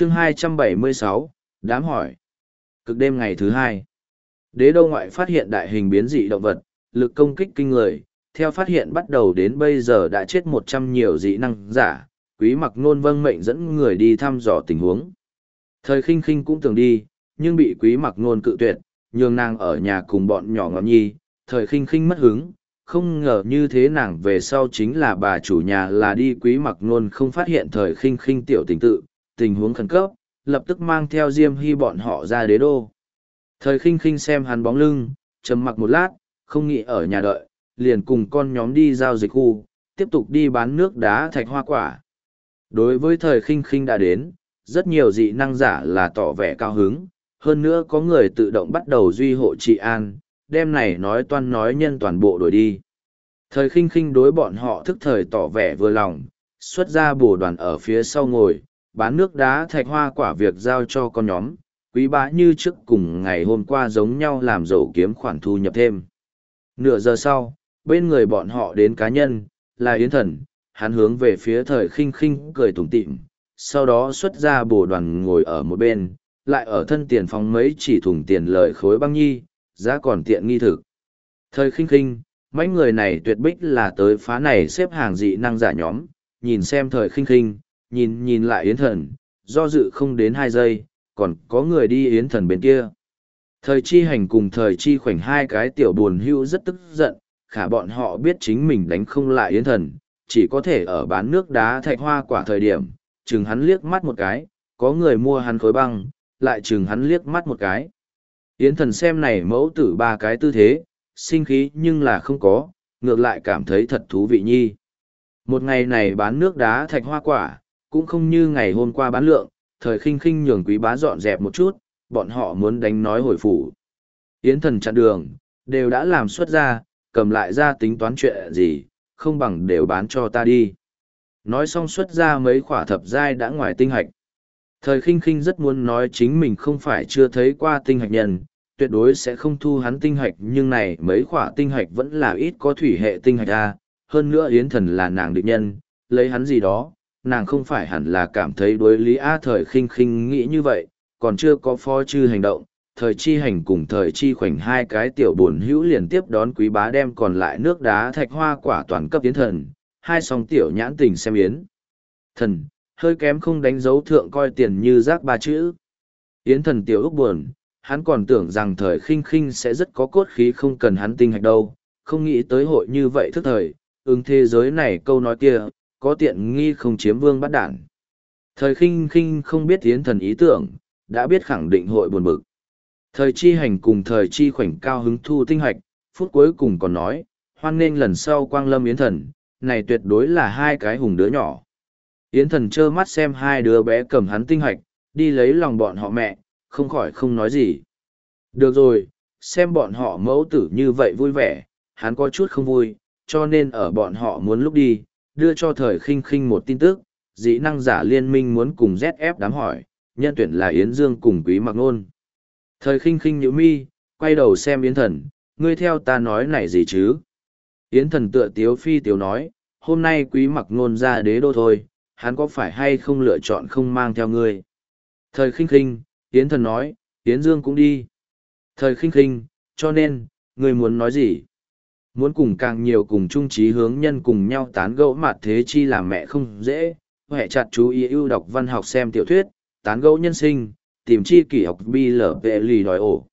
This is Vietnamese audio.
chương 276, đám hỏi. Cực đêm ngày thứ hai, đế đô ngoại phát hiện đại hình biến dị động vật, lực công kích kinh người, theo phát hiện bắt đầu đến bây giờ đã chết một trăm nhiều dị năng giả, quý mặc nôn vâng mệnh dẫn người đi thăm dò tình huống. Thời khinh khinh cũng tưởng đi, nhưng bị quý mặc nôn cự tuyệt, nhường nàng ở nhà cùng bọn nhỏ ngọc nhi, thời khinh khinh mất hứng, không ngờ như thế nàng về sau chính là bà chủ nhà là đi quý mặc nôn không phát hiện thời khinh khinh tiểu tình tự, tình huống khẩn cấp, lập tức mang theo Diêm Hy bọn họ ra đế đô. Thời khinh khinh xem hắn bóng lưng, trầm mặc một lát, không nghĩ ở nhà đợi, liền cùng con nhóm đi giao dịch khu, tiếp tục đi bán nước đá thạch hoa quả. Đối với thời khinh khinh đã đến, rất nhiều dị năng giả là tỏ vẻ cao hứng, hơn nữa có người tự động bắt đầu duy hộ trị an, đêm này nói toan nói nhân toàn bộ đổi đi. Thời khinh khinh đối bọn họ thức thời tỏ vẻ vừa lòng, xuất ra bổ đoàn ở phía sau ngồi, bán nước đá thạch hoa quả việc giao cho con nhóm, quý bá như trước cùng ngày hôm qua giống nhau làm dầu kiếm khoản thu nhập thêm. Nửa giờ sau, bên người bọn họ đến cá nhân, là Yến Thần, hắn hướng về phía thời khinh khinh cười tủm tỉm, sau đó xuất ra bổ đoàn ngồi ở một bên, lại ở thân tiền phóng mấy chỉ thùng tiền lời khối băng nhi, giá còn tiện nghi thực. Thời khinh khinh, mấy người này tuyệt bích là tới phá này xếp hàng dị năng giả nhóm, nhìn xem thời khinh khinh, nhìn nhìn lại yến thần, do dự không đến hai giây, còn có người đi yến thần bên kia. Thời chi hành cùng thời chi khoảnh hai cái tiểu buồn hưu rất tức giận, khả bọn họ biết chính mình đánh không lại yến thần, chỉ có thể ở bán nước đá thạch hoa quả thời điểm, chừng hắn liếc mắt một cái, có người mua hắn khối băng, lại chừng hắn liếc mắt một cái. Yến thần xem này mẫu tử ba cái tư thế, sinh khí nhưng là không có, ngược lại cảm thấy thật thú vị nhi. Một ngày này bán nước đá thạch hoa quả, cũng không như ngày hôm qua bán lượng, thời khinh khinh nhường quý bá dọn dẹp một chút, bọn họ muốn đánh nói hồi phủ. Yến thần chặn đường, đều đã làm xuất ra, cầm lại ra tính toán chuyện gì, không bằng đều bán cho ta đi. Nói xong xuất ra mấy khỏa thập giai đã ngoài tinh hạch. Thời khinh khinh rất muốn nói chính mình không phải chưa thấy qua tinh hạch nhân, tuyệt đối sẽ không thu hắn tinh hạch nhưng này mấy khỏa tinh hạch vẫn là ít có thủy hệ tinh hạch ra, hơn nữa yến thần là nàng địch nhân lấy hắn gì đó nàng không phải hẳn là cảm thấy đối lý a thời khinh khinh nghĩ như vậy còn chưa có phó chư hành động thời chi hành cùng thời chi khoảnh hai cái tiểu buồn hữu liền tiếp đón quý bá đem còn lại nước đá thạch hoa quả toàn cấp yến thần hai song tiểu nhãn tình xem yến. Thần hơi kém không đánh dấu thượng coi tiền như rác ba chữ. Yến thần tiểu ước buồn hắn còn tưởng rằng thời khinh khinh sẽ rất có cốt khí không cần hắn tinh hạch đâu, không nghĩ tới hội như vậy thức thời, ứng thế giới này câu nói kia, có tiện nghi không chiếm vương bắt đản. Thời khinh khinh không biết tiến thần ý tưởng, đã biết khẳng định hội buồn bực. Thời chi hành cùng thời chi khoảnh cao hứng thu tinh hạch, phút cuối cùng còn nói, hoan nghênh lần sau quang lâm yến thần, này tuyệt đối là hai cái hùng đứa nhỏ. Yến thần trơ mắt xem hai đứa bé cầm hắn tinh hạch, đi lấy lòng bọn họ mẹ, không khỏi không nói gì. Được rồi, xem bọn họ mẫu tử như vậy vui vẻ, hắn có chút không vui, cho nên ở bọn họ muốn lúc đi, đưa cho thời khinh khinh một tin tức, dĩ năng giả liên minh muốn cùng ZF đám hỏi, nhân tuyển là Yến Dương cùng Quý Mặc Nôn. Thời khinh khinh nhữ mi, quay đầu xem Yến Thần, ngươi theo ta nói này gì chứ? Yến Thần tựa tiếu phi tiếu nói, hôm nay Quý Mặc Nôn ra đế đô thôi, hắn có phải hay không lựa chọn không mang theo ngươi? Thời khinh khinh, Yến thần nói, Yến Dương cũng đi. Thời khinh khinh, cho nên, người muốn nói gì? Muốn cùng càng nhiều cùng chung trí hướng nhân cùng nhau tán gẫu mặt thế chi làm mẹ không dễ, hệ chặt chú ý ưu đọc văn học xem tiểu thuyết, tán gẫu nhân sinh, tìm chi kỷ học bi lở vệ lì đòi ổ.